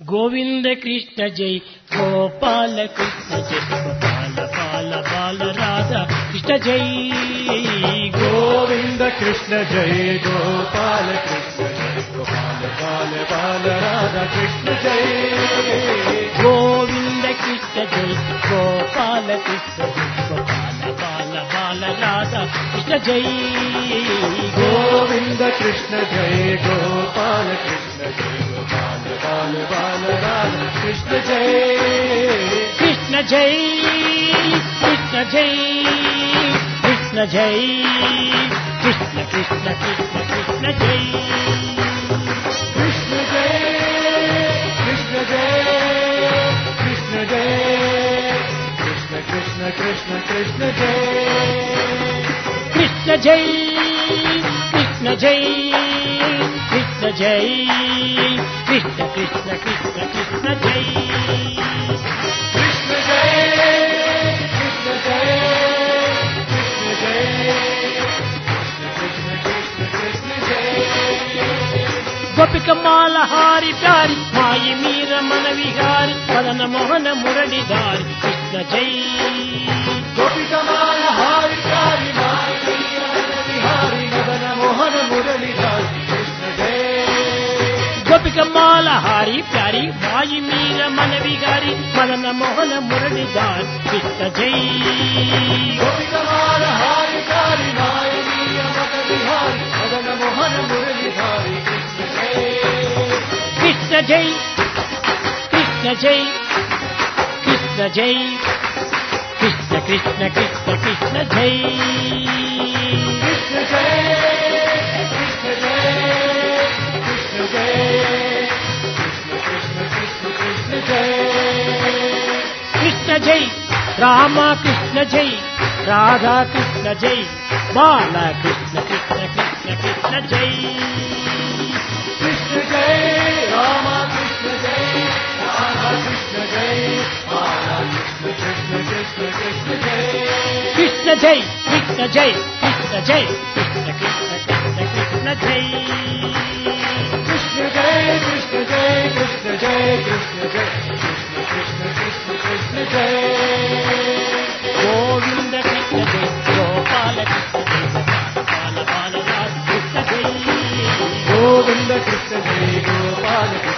గోవింద కృష్ణ జై గోపాల కృష్ణ జై గోపాల బాల బాల రాధా కృష్ణ జై. గోవింద కృష్ణ జై గోపాల కృష్ణ జై గోపాల బాల బాల రాధా కృష్ణ జై. గోవింద కృష్ణ జై గోపాల కృష్ణ గోపాల బాల బాల రాధా కృష్ణ జై. గోవింద కృష్ణ జై గోపాల కృష్ణ జై. कृष्ण जय कृष्ण जय कृष्ण जय कृष्ण जय कृष्ण कृष्ण कृष्ण कृष्ण जय कृष्ण जय कृष्ण जय कृष्ण जय कृष्ण कृष्ण कृष्ण कृष्ण जय कृष्ण जय कृष्ण जय कृष्ण जय ಕಮಾಲಹಾರಿ ಪ್ಯಾರಿ ಮಾಯಿ ಮೀರ ಮನವಿಹಾರಿ ಪದನ ಮೋಹನ ಮುರಡಿದಾರಿ ಕೃಷ್ಣ ಜೈ ಗೋಪಿ ಕಮಾಲಹಾರಿ ಪ್ಯಾರಿ ಮಾಯಿ ಮೀರ ಮನವಿಹಾರಿ ಪದನ ಮೋಹನ ಮುರಡಿದಾರಿ ಕೃಷ್ಣ ಜೈ ಗೋಪಿ ಕಮಾಲಹಾರಿ ಪ್ಯಾರಿ ಮಾಯಿ ಮೀರ ಮನವಿಹಾರಿ ಪದನ ಮೋಹನ ಮುರಡಿದಾರಿ ಕೃಷ್ಣ ಜೈ जय कृष्ण जय कृष्ण जय कृष्ण कृष्ण कृष्ण कृष्ण जय कृष्ण जय कृष्ण जय कृष्ण कृष्ण जय राम कृष्ण जय राधा कृष्ण जय बाला कृष्ण कृष्ण कृष्ण कृष्ण जय कृष्ण जय Rama Krishna Jai, Krishna Jai, Krishna Jai, Krishna Krishna Krishna Krishna Jai. Krishna Jai, Krishna Jai, Krishna Jai, Krishna Jai, Krishna Krishna Krishna Krishna Jai. Govinda Krishna Jai, Gopala Krishna Jai, Gopala Bala Krishna Jai. Govinda Krishna Jai, Gopala Krishna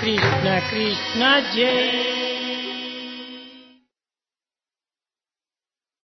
Krishna Krishna जय